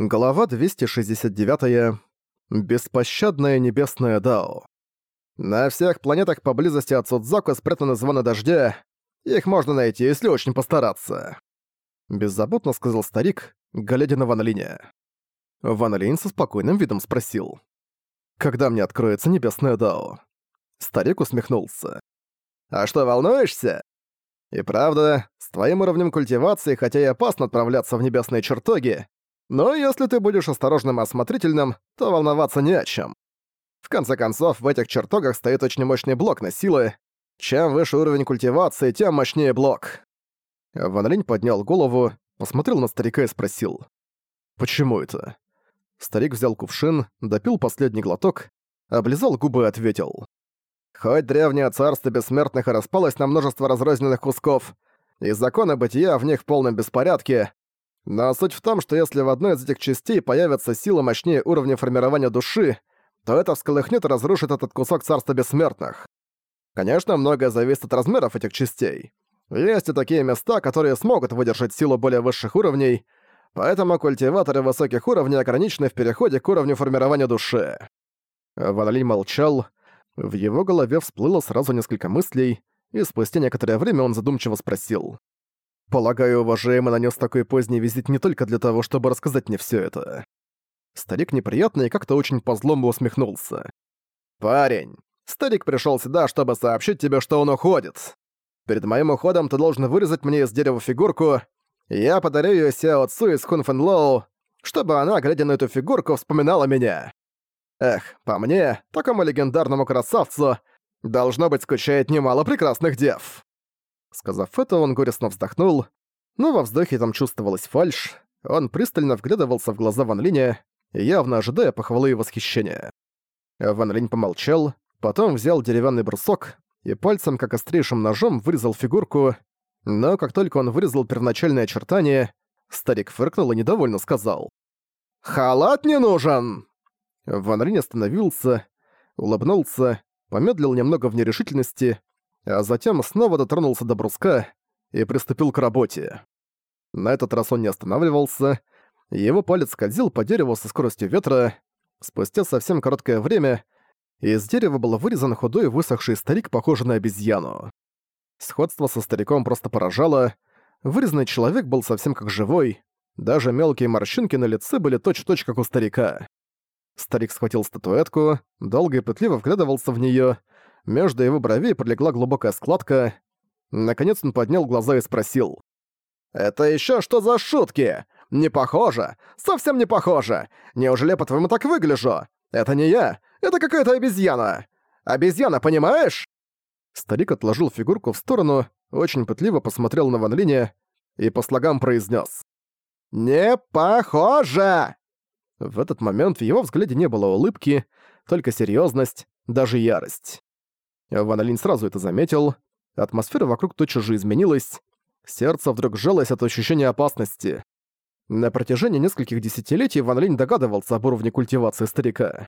Глава 269. Беспощадная небесная Дао. На всех планетах поблизости от Судзаку спрятаны звоны дождя. Их можно найти, если очень постараться. Беззаботно сказал старик, глядя на Ван Линя. Ван со спокойным видом спросил. «Когда мне откроется небесная Дао?» Старик усмехнулся. «А что, волнуешься?» «И правда, с твоим уровнем культивации, хотя и опасно отправляться в небесные чертоги, но если ты будешь осторожным и осмотрительным, то волноваться не о чем. В конце концов, в этих чертогах стоит очень мощный блок на силы. Чем выше уровень культивации, тем мощнее блок. Ван Линь поднял голову, посмотрел на старика и спросил. «Почему это?» Старик взял кувшин, допил последний глоток, облизал губы и ответил. «Хоть древнее царство бессмертных и распалось на множество разрозненных кусков, и законы бытия в них в полном беспорядке, но суть в том, что если в одной из этих частей появится сила мощнее уровня формирования души, то это всколыхнет и разрушит этот кусок царства бессмертных. Конечно, многое зависит от размеров этих частей. Есть и такие места, которые смогут выдержать силу более высших уровней, поэтому культиваторы высоких уровней ограничены в переходе к уровню формирования души. Ван молчал, в его голове всплыло сразу несколько мыслей, и спустя некоторое время он задумчиво спросил. Полагаю, уважаемый нанес такой поздний визит не только для того, чтобы рассказать мне все это. Старик неприятно и как-то очень по-злому усмехнулся. «Парень, старик пришел сюда, чтобы сообщить тебе, что он уходит. Перед моим уходом ты должен вырезать мне из дерева фигурку, я подарю ее Сяо Цу из Хунфэн Лоу, чтобы она, глядя на эту фигурку, вспоминала меня. Эх, по мне, такому легендарному красавцу, должно быть, скучает немало прекрасных дев». Сказав это, он горестно вздохнул, но во вздохе там чувствовалась фальшь. Он пристально вглядывался в глаза Ван Линя, явно ожидая похвалы и восхищения. Ван Линь помолчал, потом взял деревянный брусок и пальцем, как острейшим ножом, вырезал фигурку, но как только он вырезал первоначальное очертание, старик фыркнул и недовольно сказал. «Халат не нужен!» Ван Линь остановился, улыбнулся, помедлил немного в нерешительности, а затем снова дотронулся до бруска и приступил к работе. На этот раз он не останавливался, его палец скользил по дереву со скоростью ветра. Спустя совсем короткое время из дерева был вырезан худой высохший старик, похожий на обезьяну. Сходство со стариком просто поражало. Вырезанный человек был совсем как живой, даже мелкие морщинки на лице были точь-в-точь, -точь, как у старика. Старик схватил статуэтку, долго и пытливо вглядывался в неё, между его бровей пролегла глубокая складка. Наконец он поднял глаза и спросил. «Это еще что за шутки? Не похоже! Совсем не похоже! Неужели по-твоему так выгляжу? Это не я! Это какая-то обезьяна! Обезьяна, понимаешь?» Старик отложил фигурку в сторону, очень пытливо посмотрел на Ван Линя и по слогам произнес: «Не похоже!» В этот момент в его взгляде не было улыбки, только серьезность, даже ярость. Ван Линь сразу это заметил. Атмосфера вокруг тотчас же изменилась. Сердце вдруг сжалось от ощущения опасности. На протяжении нескольких десятилетий Ван Линь догадывался об уровне культивации старика.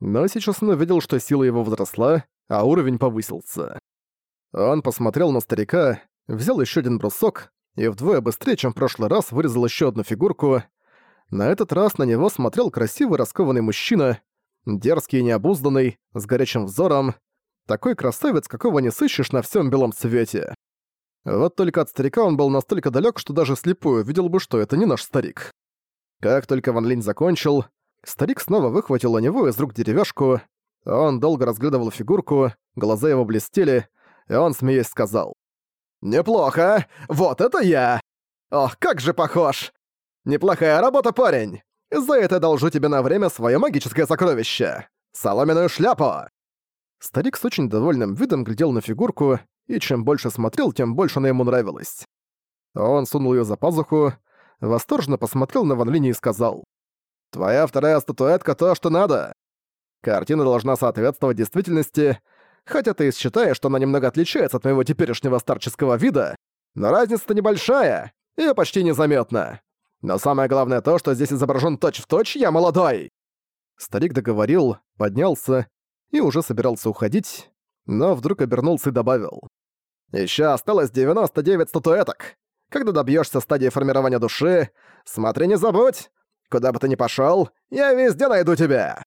Но сейчас он увидел, что сила его возросла, а уровень повысился. Он посмотрел на старика, взял еще один брусок и вдвое быстрее, чем в прошлый раз, вырезал еще одну фигурку. На этот раз на него смотрел красивый раскованный мужчина, дерзкий и необузданный, с горячим взором, такой красавец, какого не сыщешь на всем белом свете. Вот только от старика он был настолько далек, что даже слепую видел бы, что это не наш старик. Как только Ван Линь закончил, старик снова выхватил у него из рук деревяшку. Он долго разглядывал фигурку, глаза его блестели, и он, смеясь, сказал. «Неплохо! Вот это я! Ох, как же похож! Неплохая работа, парень! За это должу тебе на время свое магическое сокровище! Соломенную шляпу!» Старик с очень довольным видом глядел на фигурку, и чем больше смотрел, тем больше она ему нравилась. Он сунул ее за пазуху, восторженно посмотрел на Ван Линь и сказал. «Твоя вторая статуэтка то, что надо. Картина должна соответствовать действительности, хотя ты и считаешь, что она немного отличается от моего теперешнего старческого вида, но разница-то небольшая и почти незаметна. Но самое главное то, что здесь изображен точь-в-точь я молодой!» Старик договорил, поднялся и уже собирался уходить, но вдруг обернулся и добавил. «Ещё осталось 99 статуэток. Когда добьёшься стадии формирования души, смотри, не забудь! Куда бы ты ни пошёл, я везде найду тебя!»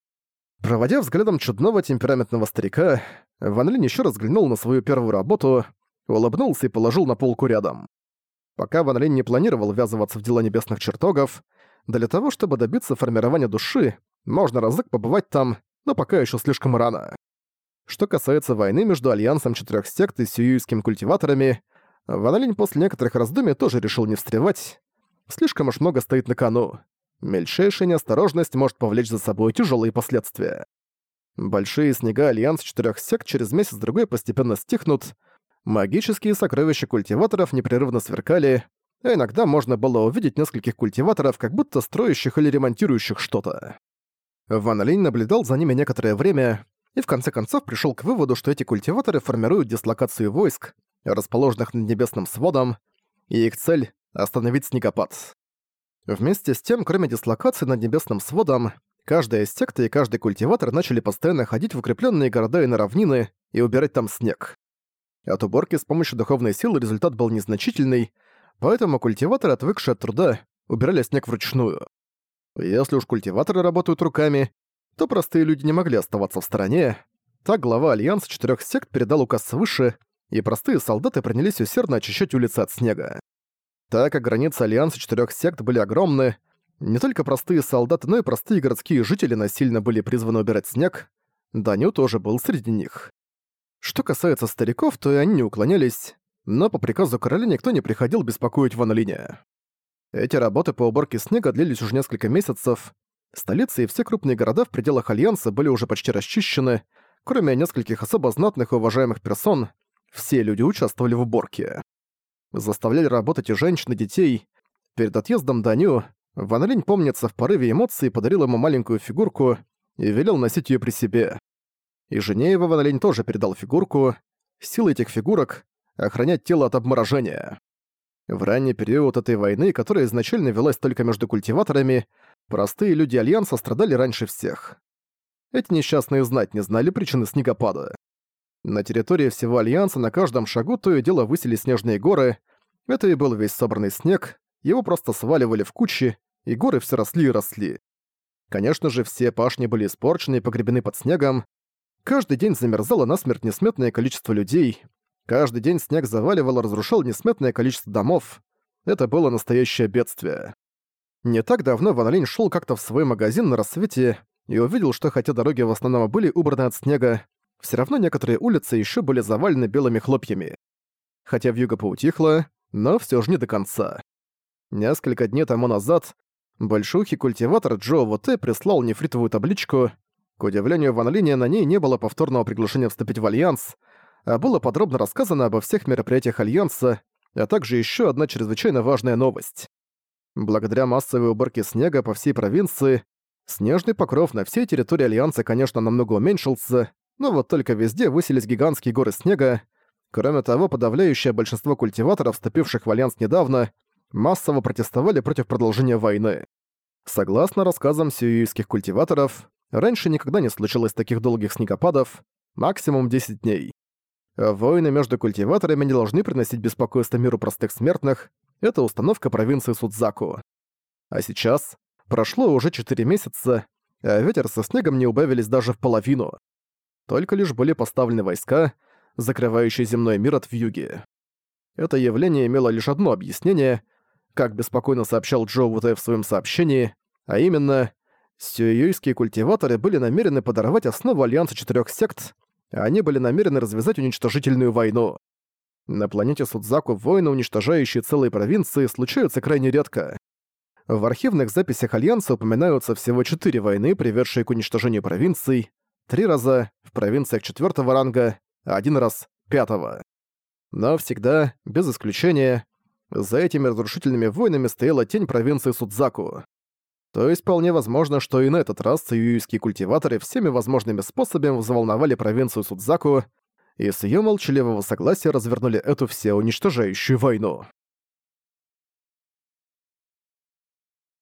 Проводя взглядом чудного темпераментного старика, Ван Линь ещё раз взглянул на свою первую работу, улыбнулся и положил на полку рядом. Пока Ван Линь не планировал ввязываться в дела небесных чертогов, для того, чтобы добиться формирования души, можно разок побывать там, но пока ещё слишком рано. Что касается войны между Альянсом Четырёх Сект и сиюйскими культиваторами, Ван Линь после некоторых раздумий тоже решил не встревать. Слишком уж много стоит на кону. Мельчайшая неосторожность может повлечь за собой тяжелые последствия. Большие снега Альянс Четырёх Сект через месяц-другой постепенно стихнут, магические сокровища культиваторов непрерывно сверкали, а иногда можно было увидеть нескольких культиваторов, как будто строящих или ремонтирующих что-то. Ван Линь наблюдал за ними некоторое время и в конце концов пришел к выводу, что эти культиваторы формируют дислокацию войск, расположенных над небесным сводом, и их цель — остановить снегопад. Вместе с тем, кроме дислокации над небесным сводом, каждая из секта и каждый культиватор начали постоянно ходить в укрепленные города и на равнины и убирать там снег. От уборки с помощью духовной силы результат был незначительный, поэтому культиваторы, отвыкшие от труда, убирали снег вручную. Если уж культиваторы работают руками, то простые люди не могли оставаться в стороне. Так глава Альянса четырех сект передал указ свыше, и простые солдаты принялись усердно очищать улицы от снега. Так как границы Альянса четырех сект были огромны, не только простые солдаты, но и простые городские жители насильно были призваны убирать снег, Даню тоже был среди них. Что касается стариков, то и они не уклонялись, но по приказу короля никто не приходил беспокоить Ван. Эти работы по уборке снега длились уже несколько месяцев, Столицы и все крупные города в пределах Альянса были уже почти расчищены, кроме нескольких особо знатных и уважаемых персон, все люди участвовали в уборке. Заставляли работать и женщин, и детей. Перед отъездом Даню Ван Линь, помнится, в порыве эмоций подарил ему маленькую фигурку и велел носить ее при себе. И жене его Ван Линь тоже передал фигурку. Сила этих фигурок — охранять тело от обморожения. В ранний период этой войны, которая изначально велась только между культиваторами, Простые люди Альянса страдали раньше всех. Эти несчастные знать не знали причины снегопада. На территории всего Альянса на каждом шагу то и дело высели снежные горы. Это и был весь собранный снег, его просто сваливали в кучи, и горы все росли и росли. Конечно же, все пашни были испорчены и погребены под снегом. Каждый день замерзало насмерть несметное количество людей. Каждый день снег заваливал и разрушал несметное количество домов. Это было настоящее бедствие. Не так давно Ван Линь шёл как-то в свой магазин на рассвете и увидел, что хотя дороги в основном были убраны от снега, все равно некоторые улицы еще были завалены белыми хлопьями. Хотя вьюга поутихла, но все же не до конца. Несколько дней тому назад большеухий культиватор Джо Воте прислал нефритовую табличку. К удивлению Ван Линя, на ней не было повторного приглашения вступить в Альянс, а было подробно рассказано обо всех мероприятиях Альянса, а также еще одна чрезвычайно важная новость. Благодаря массовой уборке снега по всей провинции, снежный покров на всей территории Альянса, конечно, намного уменьшился, но вот только везде высились гигантские горы снега. Кроме того, подавляющее большинство культиваторов, вступивших в Альянс недавно, массово протестовали против продолжения войны. Согласно рассказам сиюйских культиваторов, раньше никогда не случилось таких долгих снегопадов, максимум 10 дней. Войны между культиваторами не должны приносить беспокойство миру простых смертных, это установка провинции Судзаку. А сейчас прошло уже 4 месяца, а ветер со снегом не убавились даже в половину. Только лишь были поставлены войска, закрывающие земной мир от вьюги. Это явление имело лишь одно объяснение, как беспокойно сообщал Джо Вутэй в своем сообщении, а именно, сююйские культиваторы были намерены подорвать основу Альянса Четырех Сект, а они были намерены развязать уничтожительную войну. На планете Судзаку войны, уничтожающие целые провинции, случаются крайне редко. В архивных записях Альянса упоминаются всего четыре войны, приведшие к уничтожению провинций, три раза в провинциях четвертого ранга, один раз пятого. Но всегда, без исключения, за этими разрушительными войнами стояла тень провинции Судзаку. То есть вполне возможно, что и на этот раз циюйские культиваторы всеми возможными способами взволновали провинцию Судзаку, и с её молчаливого согласия развернули эту всеуничтожающую войну.